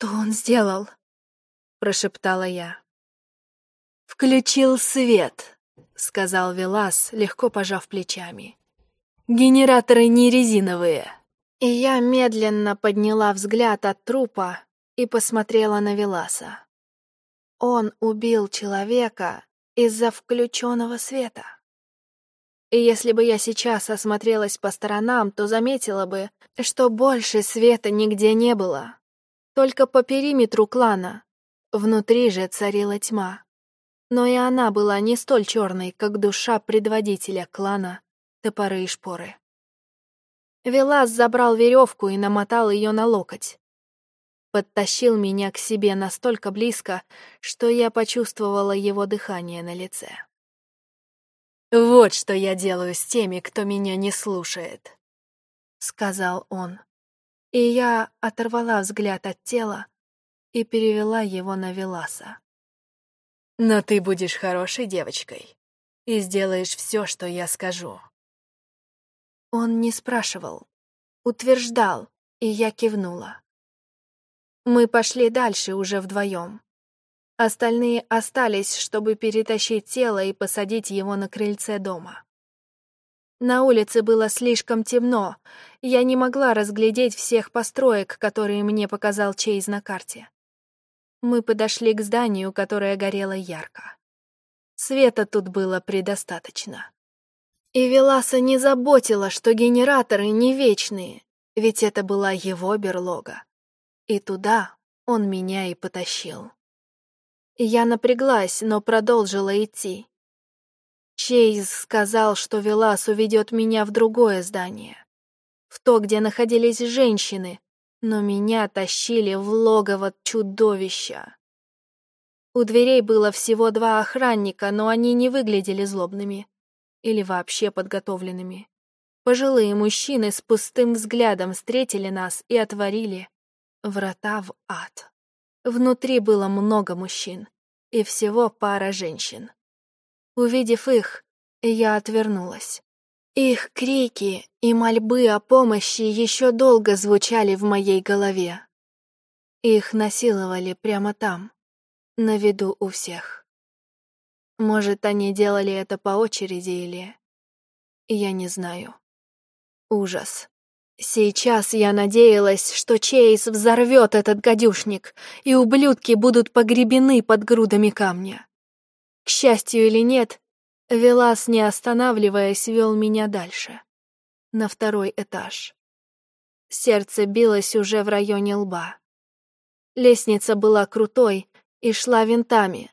«Что он сделал?» — прошептала я. «Включил свет», — сказал Велас, легко пожав плечами. «Генераторы не резиновые». И я медленно подняла взгляд от трупа и посмотрела на Веласа. Он убил человека из-за включенного света. И если бы я сейчас осмотрелась по сторонам, то заметила бы, что больше света нигде не было. Только по периметру клана. Внутри же царила тьма. Но и она была не столь черной, как душа предводителя клана, топоры и шпоры. Велас забрал веревку и намотал ее на локоть. Подтащил меня к себе настолько близко, что я почувствовала его дыхание на лице. «Вот что я делаю с теми, кто меня не слушает», — сказал он. И я оторвала взгляд от тела и перевела его на Веласа. «Но ты будешь хорошей девочкой и сделаешь все, что я скажу». Он не спрашивал, утверждал, и я кивнула. Мы пошли дальше уже вдвоем. Остальные остались, чтобы перетащить тело и посадить его на крыльце дома. На улице было слишком темно, я не могла разглядеть всех построек, которые мне показал Чейз на карте. Мы подошли к зданию, которое горело ярко. Света тут было предостаточно. И Веласа не заботила, что генераторы не вечные, ведь это была его берлога. И туда он меня и потащил. Я напряглась, но продолжила идти. Чейз сказал, что Велас уведет меня в другое здание. В то, где находились женщины, но меня тащили в логово чудовища. У дверей было всего два охранника, но они не выглядели злобными или вообще подготовленными. Пожилые мужчины с пустым взглядом встретили нас и отворили Врата в ад. Внутри было много мужчин и всего пара женщин. Увидев их, я отвернулась. Их крики и мольбы о помощи еще долго звучали в моей голове. Их насиловали прямо там, на виду у всех. Может, они делали это по очереди или... Я не знаю. Ужас. Сейчас я надеялась, что Чейз взорвет этот гадюшник, и ублюдки будут погребены под грудами камня. К счастью или нет, Велас, не останавливаясь, вел меня дальше, на второй этаж. Сердце билось уже в районе лба. Лестница была крутой и шла винтами.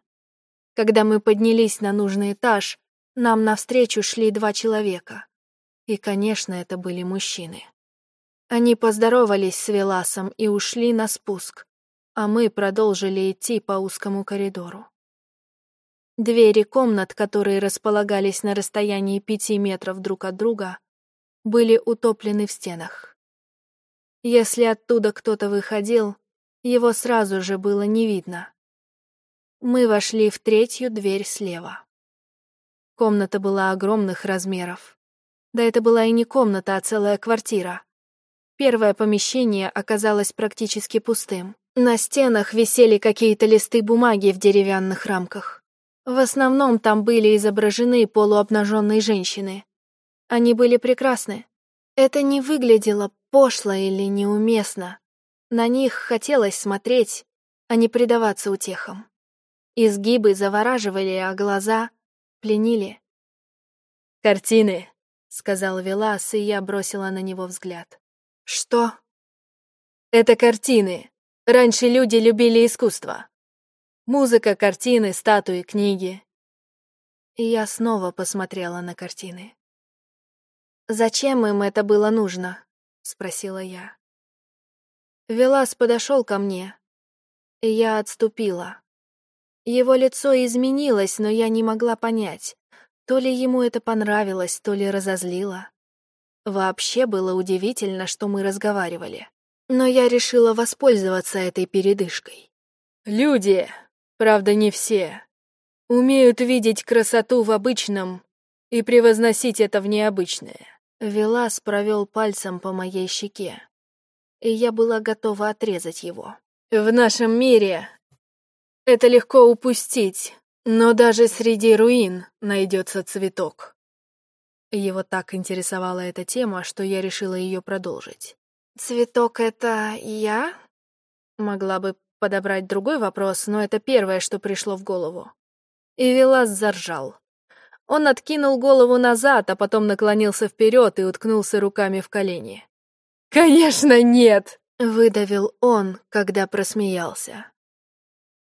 Когда мы поднялись на нужный этаж, нам навстречу шли два человека. И, конечно, это были мужчины. Они поздоровались с Веласом и ушли на спуск, а мы продолжили идти по узкому коридору. Двери комнат, которые располагались на расстоянии пяти метров друг от друга, были утоплены в стенах. Если оттуда кто-то выходил, его сразу же было не видно. Мы вошли в третью дверь слева. Комната была огромных размеров. Да это была и не комната, а целая квартира. Первое помещение оказалось практически пустым. На стенах висели какие-то листы бумаги в деревянных рамках. В основном там были изображены полуобнаженные женщины. Они были прекрасны. Это не выглядело пошло или неуместно. На них хотелось смотреть, а не предаваться утехам. Изгибы завораживали, а глаза пленили. «Картины», — сказал Велас, и я бросила на него взгляд. Что? Это картины. Раньше люди любили искусство. Музыка, картины, статуи, книги. И я снова посмотрела на картины. «Зачем им это было нужно?» — спросила я. Велас подошел ко мне, и я отступила. Его лицо изменилось, но я не могла понять, то ли ему это понравилось, то ли разозлило. Вообще было удивительно, что мы разговаривали. Но я решила воспользоваться этой передышкой. Люди, правда не все, умеют видеть красоту в обычном и превозносить это в необычное. Велас провел пальцем по моей щеке, и я была готова отрезать его. В нашем мире это легко упустить, но даже среди руин найдется цветок. Его так интересовала эта тема, что я решила ее продолжить. «Цветок — это я?» Могла бы подобрать другой вопрос, но это первое, что пришло в голову. И Велас заржал. Он откинул голову назад, а потом наклонился вперед и уткнулся руками в колени. «Конечно нет!» — выдавил он, когда просмеялся.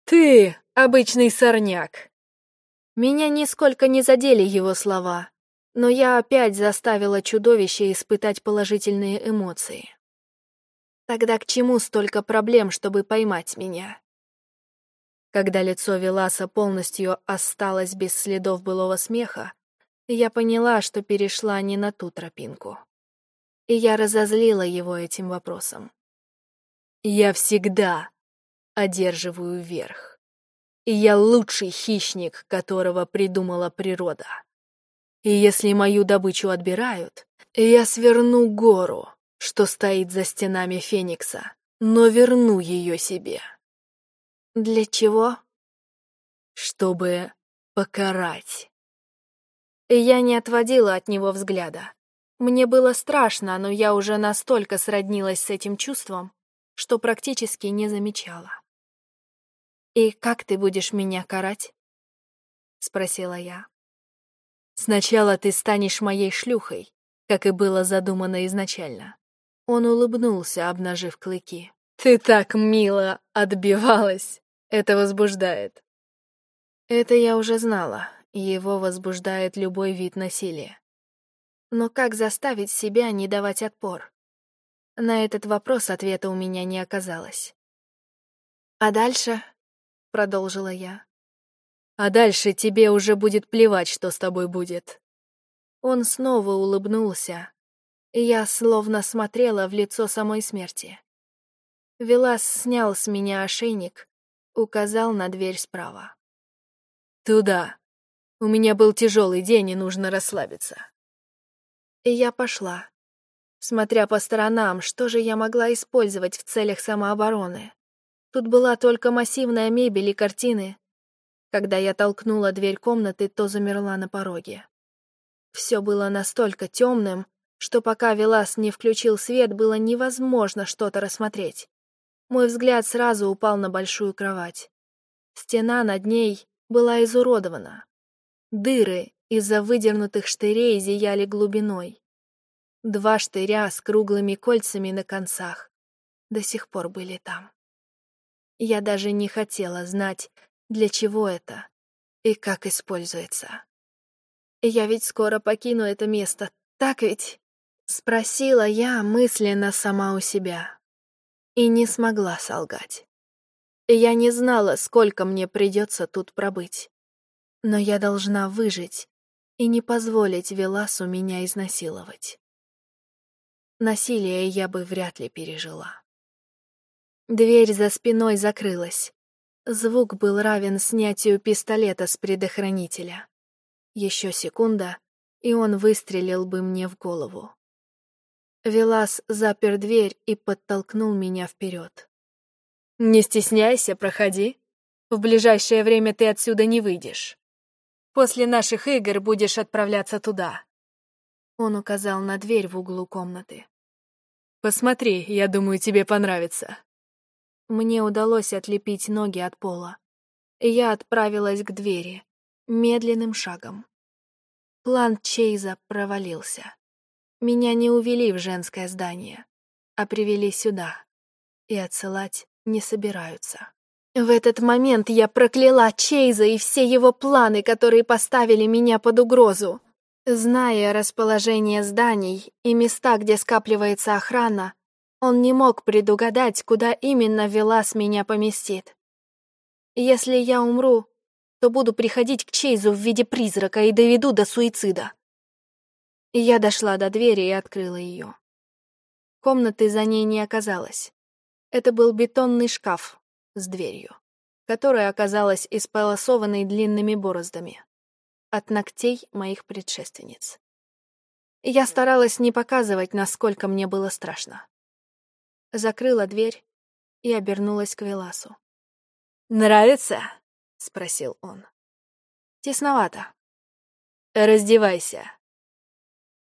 «Ты — обычный сорняк!» Меня нисколько не задели его слова, но я опять заставила чудовище испытать положительные эмоции. Тогда к чему столько проблем, чтобы поймать меня? Когда лицо Веласа полностью осталось без следов былого смеха, я поняла, что перешла не на ту тропинку. И я разозлила его этим вопросом. Я всегда одерживаю верх. И я лучший хищник, которого придумала природа. И если мою добычу отбирают, я сверну гору, что стоит за стенами Феникса, но верну ее себе. Для чего? Чтобы покарать. Я не отводила от него взгляда. Мне было страшно, но я уже настолько сроднилась с этим чувством, что практически не замечала. «И как ты будешь меня карать?» — спросила я. «Сначала ты станешь моей шлюхой, как и было задумано изначально». Он улыбнулся, обнажив клыки. «Ты так мило отбивалась! Это возбуждает!» Это я уже знала, его возбуждает любой вид насилия. Но как заставить себя не давать отпор? На этот вопрос ответа у меня не оказалось. «А дальше?» — продолжила я. «А дальше тебе уже будет плевать, что с тобой будет». Он снова улыбнулся, я словно смотрела в лицо самой смерти. Велас снял с меня ошейник, указал на дверь справа. «Туда. У меня был тяжелый день, и нужно расслабиться». И я пошла смотря по сторонам, что же я могла использовать в целях самообороны. Тут была только массивная мебель и картины. Когда я толкнула дверь комнаты, то замерла на пороге. Все было настолько темным, что пока Велас не включил свет, было невозможно что-то рассмотреть. Мой взгляд сразу упал на большую кровать. Стена над ней была изуродована. Дыры из-за выдернутых штырей зияли глубиной. Два штыря с круглыми кольцами на концах до сих пор были там. Я даже не хотела знать, для чего это и как используется. Я ведь скоро покину это место, так ведь? Спросила я мысленно сама у себя. И не смогла солгать. Я не знала, сколько мне придется тут пробыть. Но я должна выжить и не позволить Веласу меня изнасиловать. Насилие я бы вряд ли пережила. Дверь за спиной закрылась. Звук был равен снятию пистолета с предохранителя. Еще секунда, и он выстрелил бы мне в голову. Велас запер дверь и подтолкнул меня вперед. «Не стесняйся, проходи. В ближайшее время ты отсюда не выйдешь. После наших игр будешь отправляться туда». Он указал на дверь в углу комнаты. Посмотри, я думаю, тебе понравится. Мне удалось отлепить ноги от пола. Я отправилась к двери, медленным шагом. План Чейза провалился. Меня не увели в женское здание, а привели сюда. И отсылать не собираются. В этот момент я прокляла Чейза и все его планы, которые поставили меня под угрозу. Зная расположение зданий и места, где скапливается охрана, он не мог предугадать, куда именно Велас меня поместит. Если я умру, то буду приходить к Чейзу в виде призрака и доведу до суицида. Я дошла до двери и открыла ее. Комнаты за ней не оказалось. Это был бетонный шкаф с дверью, которая оказалась исполосованной длинными бороздами от ногтей моих предшественниц. Я старалась не показывать, насколько мне было страшно. Закрыла дверь, и обернулась к Веласу. «Нравится?» — спросил он. «Тесновато». «Раздевайся».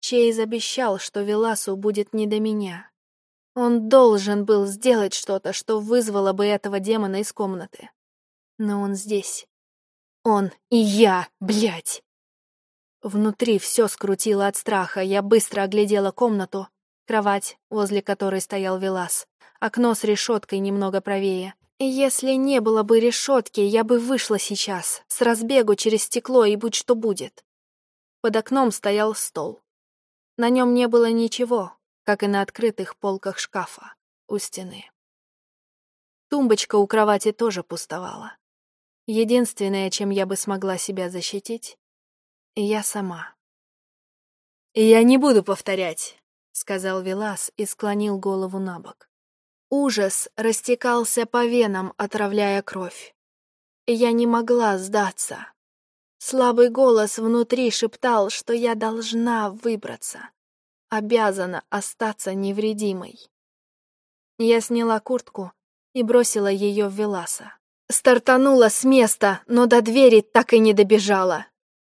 Чейз обещал, что Веласу будет не до меня. Он должен был сделать что-то, что вызвало бы этого демона из комнаты. Но он здесь. Он и я, блядь. Внутри все скрутило от страха. Я быстро оглядела комнату. Кровать, возле которой стоял Велас. Окно с решеткой немного правее. Если не было бы решетки, я бы вышла сейчас, с разбегу через стекло и будь что будет. Под окном стоял стол. На нем не было ничего, как и на открытых полках шкафа у стены. Тумбочка у кровати тоже пустовала. Единственное, чем я бы смогла себя защитить, я сама. «Я не буду повторять», — сказал Велас и склонил голову на бок. Ужас растекался по венам, отравляя кровь. Я не могла сдаться. Слабый голос внутри шептал, что я должна выбраться, обязана остаться невредимой. Я сняла куртку и бросила ее в Веласа. Стартанула с места, но до двери так и не добежала.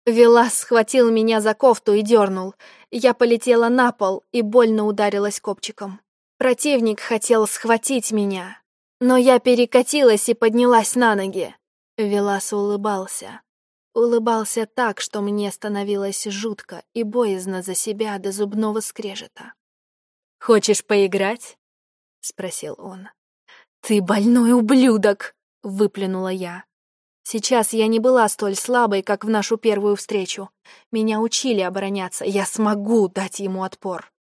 Велас схватил меня за кофту и дернул. Я полетела на пол и больно ударилась копчиком. Противник хотел схватить меня, но я перекатилась и поднялась на ноги. Велас улыбался. Улыбался так, что мне становилось жутко и боязно за себя до зубного скрежета. «Хочешь поиграть?» — спросил он. «Ты больной ублюдок!» — выплюнула я. Сейчас я не была столь слабой, как в нашу первую встречу. Меня учили обороняться, я смогу дать ему отпор.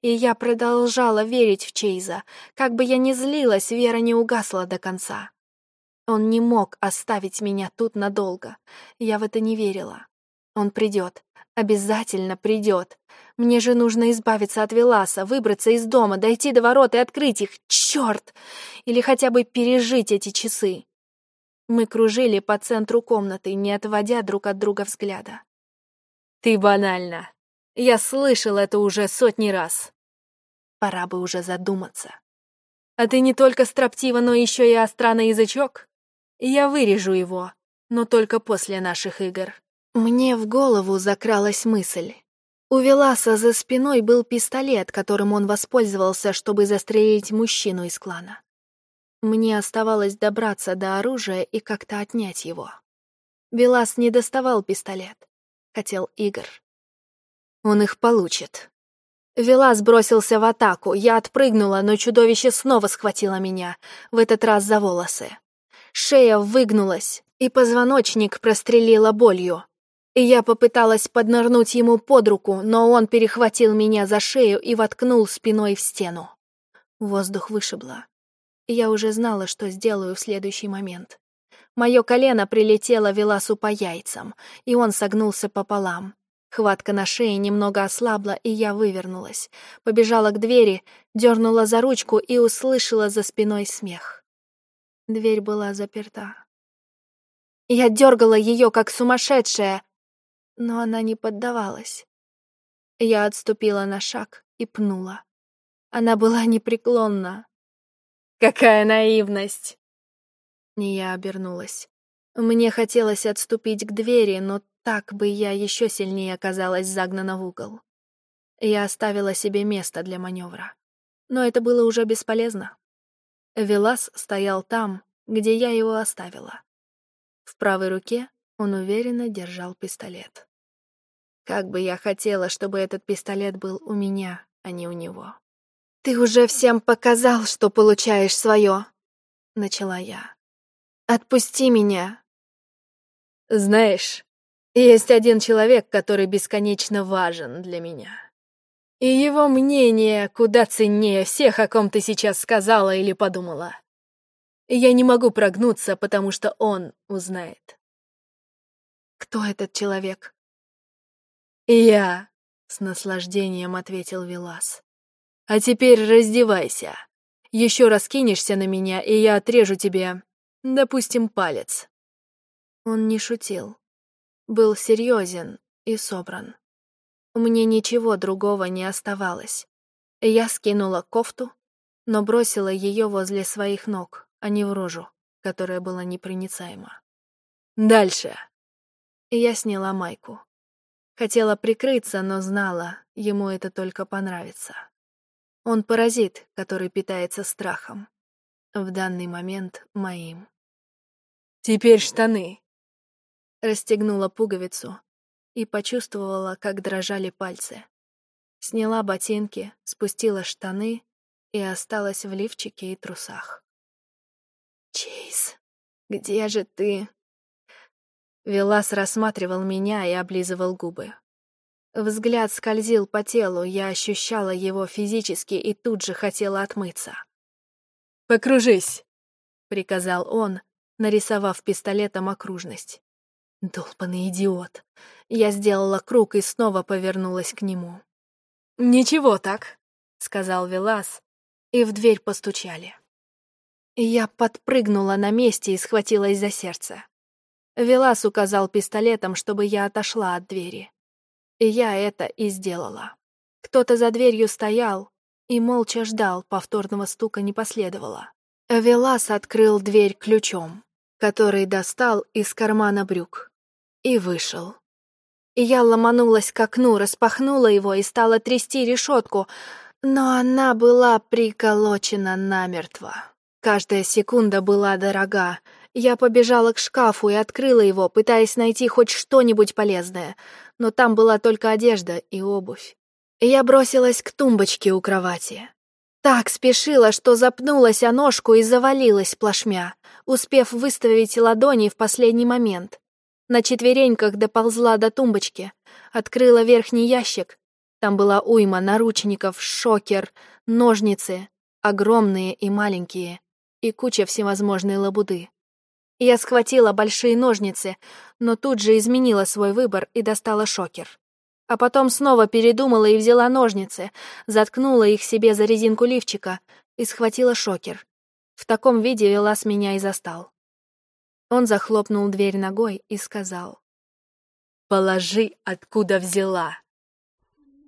И я продолжала верить в Чейза. Как бы я ни злилась, вера не угасла до конца. Он не мог оставить меня тут надолго. Я в это не верила. Он придет. Обязательно придет. Мне же нужно избавиться от Веласа, выбраться из дома, дойти до ворот и открыть их. Черт! Или хотя бы пережить эти часы. Мы кружили по центру комнаты, не отводя друг от друга взгляда. «Ты банально. Я слышал это уже сотни раз». Пора бы уже задуматься. «А ты не только строптива, но еще и остра на язычок? Я вырежу его, но только после наших игр». Мне в голову закралась мысль. У Веласа за спиной был пистолет, которым он воспользовался, чтобы застрелить мужчину из клана. Мне оставалось добраться до оружия и как-то отнять его. Велас не доставал пистолет. Хотел игр. Он их получит. Велас бросился в атаку. Я отпрыгнула, но чудовище снова схватило меня, в этот раз за волосы. Шея выгнулась, и позвоночник прострелила болью. Я попыталась поднырнуть ему под руку, но он перехватил меня за шею и воткнул спиной в стену. Воздух вышибло. Я уже знала, что сделаю в следующий момент. Мое колено прилетело Веласу по яйцам, и он согнулся пополам. Хватка на шее немного ослабла, и я вывернулась. Побежала к двери, дернула за ручку и услышала за спиной смех. Дверь была заперта. Я дергала ее, как сумасшедшая, но она не поддавалась. Я отступила на шаг и пнула. Она была непреклонна, Какая наивность!» Не я обернулась. Мне хотелось отступить к двери, но так бы я еще сильнее оказалась загнана в угол. Я оставила себе место для маневра. Но это было уже бесполезно. Велас стоял там, где я его оставила. В правой руке он уверенно держал пистолет. Как бы я хотела, чтобы этот пистолет был у меня, а не у него. «Ты уже всем показал, что получаешь свое», — начала я. «Отпусти меня». «Знаешь, есть один человек, который бесконечно важен для меня. И его мнение куда ценнее всех, о ком ты сейчас сказала или подумала. Я не могу прогнуться, потому что он узнает». «Кто этот человек?» «Я», — с наслаждением ответил Вилас. А теперь раздевайся. Еще раз кинешься на меня, и я отрежу тебе, допустим, палец. Он не шутил. Был серьезен и собран. Мне ничего другого не оставалось. Я скинула кофту, но бросила ее возле своих ног, а не в рожу, которая была непроницаема. «Дальше!» Я сняла майку. Хотела прикрыться, но знала, ему это только понравится. Он паразит, который питается страхом. В данный момент моим. «Теперь штаны!» Расстегнула пуговицу и почувствовала, как дрожали пальцы. Сняла ботинки, спустила штаны и осталась в лифчике и трусах. «Чейз, где же ты?» Велас рассматривал меня и облизывал губы. Взгляд скользил по телу, я ощущала его физически и тут же хотела отмыться. «Покружись!» — приказал он, нарисовав пистолетом окружность. Долбанный идиот. Я сделала круг и снова повернулась к нему. «Ничего так», — сказал Велас, и в дверь постучали. Я подпрыгнула на месте и схватилась за сердце. Велас указал пистолетом, чтобы я отошла от двери. И я это и сделала. Кто-то за дверью стоял и молча ждал, повторного стука не последовало. Велас открыл дверь ключом, который достал из кармана брюк, и вышел. И я ломанулась к окну, распахнула его и стала трясти решетку, но она была приколочена намертво. Каждая секунда была дорога. Я побежала к шкафу и открыла его, пытаясь найти хоть что-нибудь полезное, но там была только одежда и обувь. Я бросилась к тумбочке у кровати. Так спешила, что запнулась о ножку и завалилась плашмя, успев выставить ладони в последний момент. На четвереньках доползла до тумбочки, открыла верхний ящик. Там была уйма наручников, шокер, ножницы, огромные и маленькие, и куча всевозможной лабуды. Я схватила большие ножницы, но тут же изменила свой выбор и достала шокер. А потом снова передумала и взяла ножницы, заткнула их себе за резинку лифчика и схватила шокер. В таком виде Велас меня и застал. Он захлопнул дверь ногой и сказал. «Положи, откуда взяла».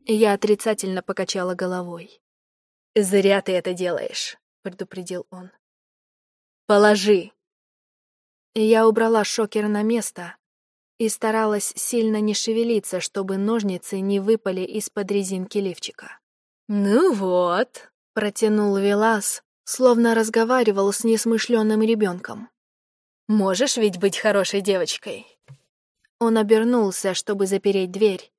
Я отрицательно покачала головой. «Зря ты это делаешь», — предупредил он. «Положи!» Я убрала шокер на место и старалась сильно не шевелиться, чтобы ножницы не выпали из-под резинки лифчика. «Ну вот», — протянул Велас, словно разговаривал с несмышленным ребенком. «Можешь ведь быть хорошей девочкой?» Он обернулся, чтобы запереть дверь,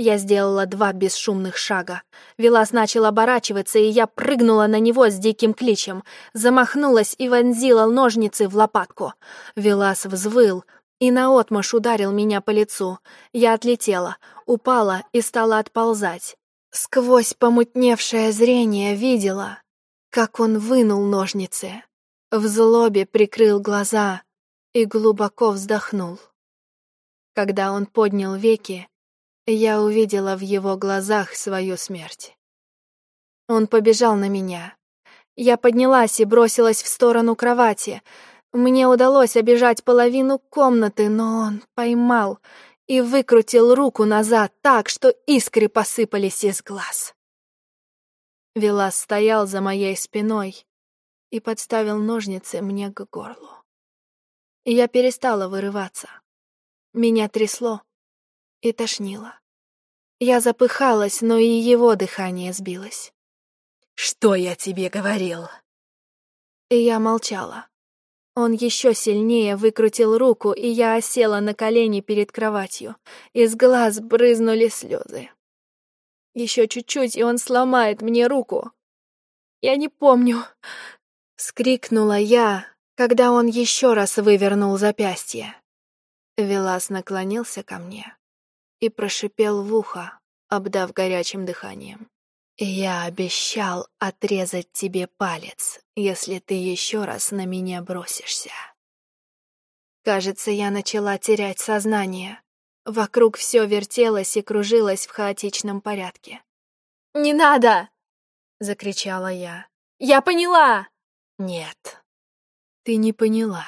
я сделала два бесшумных шага. Велас начал оборачиваться, и я прыгнула на него с диким кличем, замахнулась и вонзила ножницы в лопатку. Велас взвыл и наотмашь ударил меня по лицу. Я отлетела, упала и стала отползать. Сквозь помутневшее зрение видела, как он вынул ножницы. В злобе прикрыл глаза и глубоко вздохнул. Когда он поднял веки, я увидела в его глазах свою смерть. Он побежал на меня. Я поднялась и бросилась в сторону кровати. Мне удалось обежать половину комнаты, но он поймал и выкрутил руку назад так, что искры посыпались из глаз. Велас стоял за моей спиной и подставил ножницы мне к горлу. Я перестала вырываться. Меня трясло и тошнило. Я запыхалась, но и его дыхание сбилось. «Что я тебе говорил?» И я молчала. Он еще сильнее выкрутил руку, и я осела на колени перед кроватью. Из глаз брызнули слезы. Еще чуть-чуть, и он сломает мне руку. Я не помню. Скрикнула я, когда он еще раз вывернул запястье. Велас наклонился ко мне и прошипел в ухо, обдав горячим дыханием. «Я обещал отрезать тебе палец, если ты еще раз на меня бросишься». Кажется, я начала терять сознание. Вокруг все вертелось и кружилось в хаотичном порядке. «Не надо!» — закричала я. «Я поняла!» «Нет, ты не поняла».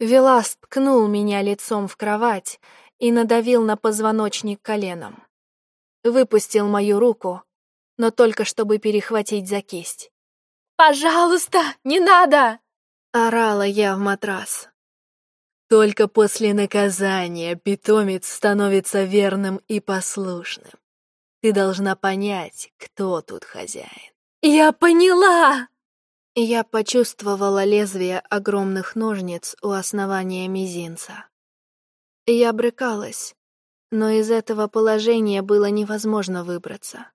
Велас ткнул меня лицом в кровать и надавил на позвоночник коленом выпустил мою руку, но только чтобы перехватить за кисть. Пожалуйста, не надо!» Орала я в матрас. Только после наказания питомец становится верным и послушным. Ты должна понять, кто тут хозяин. «Я поняла!» Я почувствовала лезвие огромных ножниц у основания мизинца. Я брыкалась, но из этого положения было невозможно выбраться.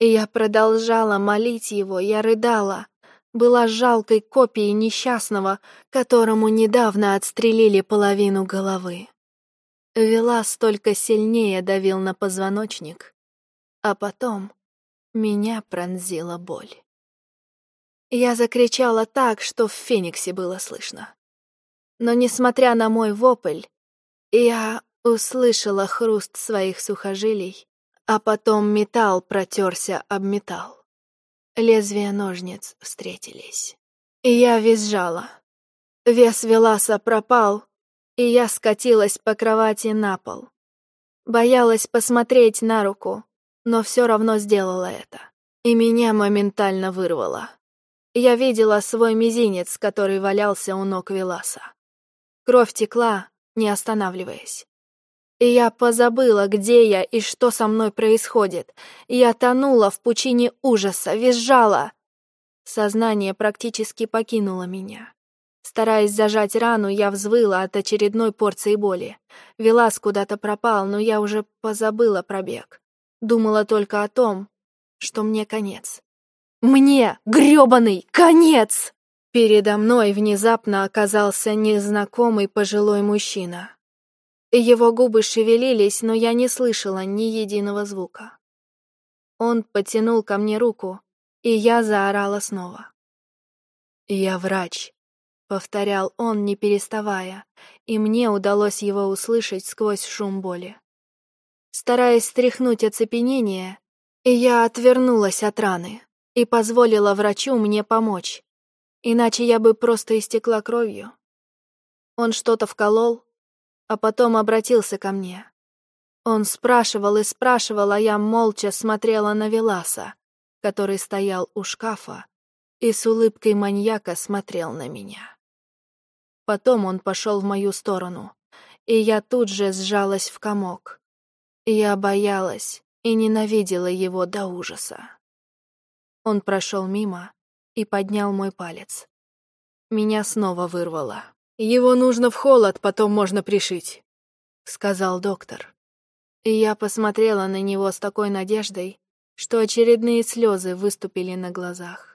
Я продолжала молить его, я рыдала, была жалкой копией несчастного, которому недавно отстрелили половину головы. Велас только сильнее давил на позвоночник, а потом меня пронзила боль. Я закричала так, что в Фениксе было слышно. Но, несмотря на мой вопль, я услышала хруст своих сухожилий, а потом металл протерся об металл. Лезвия ножниц встретились. Я визжала. Вес Веласа пропал, и я скатилась по кровати на пол. Боялась посмотреть на руку, но все равно сделала это. И меня моментально вырвало. Я видела свой мизинец, который валялся у ног Веласа. Кровь текла, не останавливаясь. И я позабыла, где я и что со мной происходит. Я тонула в пучине ужаса, визжала. Сознание практически покинуло меня. Стараясь зажать рану, я взвыла от очередной порции боли. Велас куда-то пропал, но я уже позабыла про бег. Думала только о том, что мне конец. Мне, грёбаный, конец! Передо мной внезапно оказался незнакомый пожилой мужчина. Его губы шевелились, но я не слышала ни единого звука. Он потянул ко мне руку, и я заорала снова. «Я врач», — повторял он, не переставая, и мне удалось его услышать сквозь шум боли. Стараясь стряхнуть оцепенение, я отвернулась от раны и позволила врачу мне помочь, иначе я бы просто истекла кровью. Он что-то вколол, а потом обратился ко мне. Он спрашивал и спрашивал, а я молча смотрела на Веласа, который стоял у шкафа и с улыбкой маньяка смотрел на меня. Потом он пошел в мою сторону, и я тут же сжалась в комок. Я боялась и ненавидела его до ужаса. Он прошел мимо и поднял мой палец. Меня снова вырвало. «Его нужно в холод, потом можно пришить», — сказал доктор. И я посмотрела на него с такой надеждой, что очередные слезы выступили на глазах.